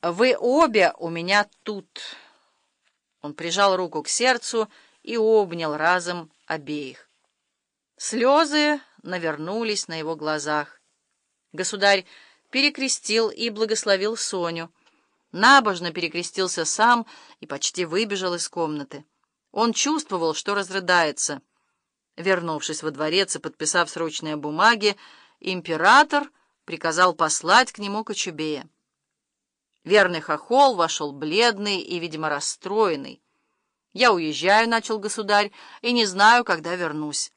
Вы обе у меня тут. Он прижал руку к сердцу и обнял разом обеих. Слезы навернулись на его глазах. Государь перекрестил и благословил Соню. Набожно перекрестился сам и почти выбежал из комнаты. Он чувствовал, что разрыдается. Вернувшись во дворец и подписав срочные бумаги, император приказал послать к нему Кочубея. Верный хохол вошел бледный и, видимо, расстроенный. «Я уезжаю», — начал государь, — «и не знаю, когда вернусь.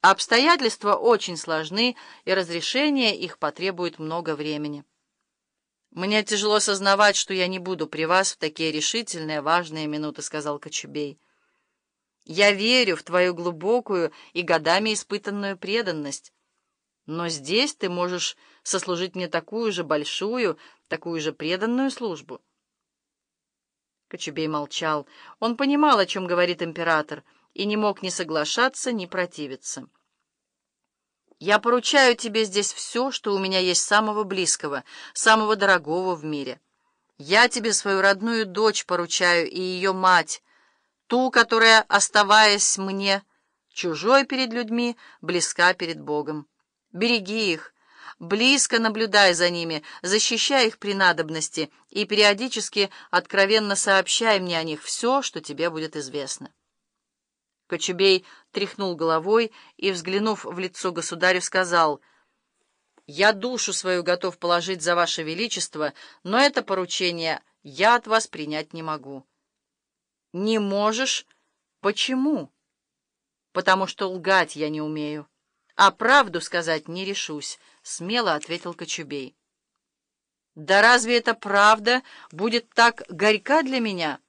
Обстоятельства очень сложны, и разрешение их потребует много времени. Мне тяжело сознавать, что я не буду при вас в такие решительные, важные минуты», — сказал Кочубей. «Я верю в твою глубокую и годами испытанную преданность». Но здесь ты можешь сослужить мне такую же большую, такую же преданную службу. Кочубей молчал. Он понимал, о чем говорит император, и не мог ни соглашаться, ни противиться. «Я поручаю тебе здесь все, что у меня есть самого близкого, самого дорогого в мире. Я тебе свою родную дочь поручаю и ее мать, ту, которая, оставаясь мне, чужой перед людьми, близка перед Богом». Береги их, близко наблюдай за ними, защищай их при надобности и периодически откровенно сообщай мне о них все, что тебе будет известно. Кочубей тряхнул головой и, взглянув в лицо государю, сказал, «Я душу свою готов положить за ваше величество, но это поручение я от вас принять не могу». «Не можешь? Почему?» «Потому что лгать я не умею». «А правду сказать не решусь», — смело ответил Кочубей. «Да разве эта правда будет так горька для меня?»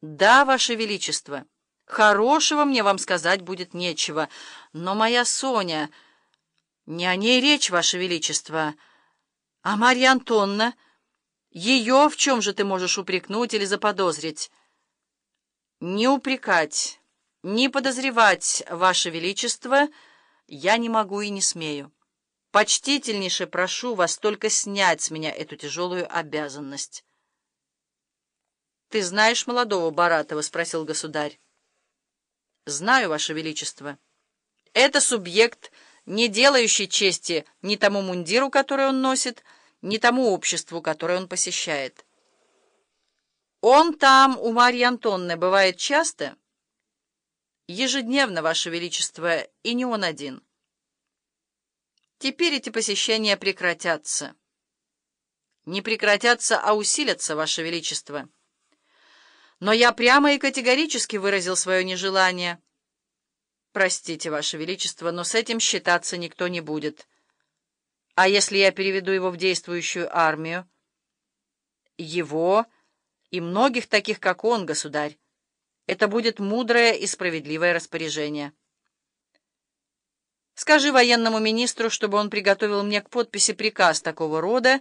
«Да, Ваше Величество, хорошего мне вам сказать будет нечего, но моя Соня...» «Не о ней речь, Ваше Величество, а Марья Антонна. Ее в чем же ты можешь упрекнуть или заподозрить?» «Не упрекать, не подозревать, Ваше Величество...» Я не могу и не смею. Почтительнейше прошу вас только снять с меня эту тяжелую обязанность. — Ты знаешь молодого Баратова? — спросил государь. — Знаю, Ваше Величество. Это субъект, не делающий чести ни тому мундиру, который он носит, ни тому обществу, которое он посещает. Он там у Марьи Антонны бывает часто? — Ежедневно, Ваше Величество, и не он один. Теперь эти посещения прекратятся. Не прекратятся, а усилятся, Ваше Величество. Но я прямо и категорически выразил свое нежелание. Простите, Ваше Величество, но с этим считаться никто не будет. А если я переведу его в действующую армию? Его и многих таких, как он, государь. Это будет мудрое и справедливое распоряжение. Скажи военному министру, чтобы он приготовил мне к подписи приказ такого рода,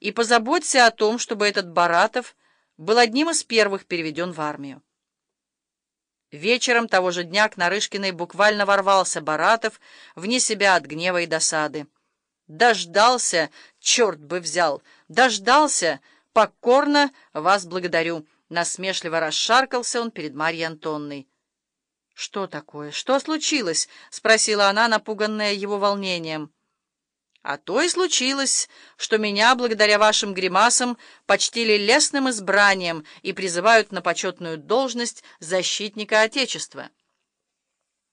и позаботься о том, чтобы этот Баратов был одним из первых переведен в армию. Вечером того же дня к Нарышкиной буквально ворвался Баратов, вне себя от гнева и досады. «Дождался, черт бы взял! Дождался! Покорно вас благодарю!» Насмешливо расшаркался он перед Марьей Антонной. «Что такое? Что случилось?» — спросила она, напуганная его волнением. «А то и случилось, что меня, благодаря вашим гримасам, почтили лесным избранием и призывают на почетную должность защитника Отечества».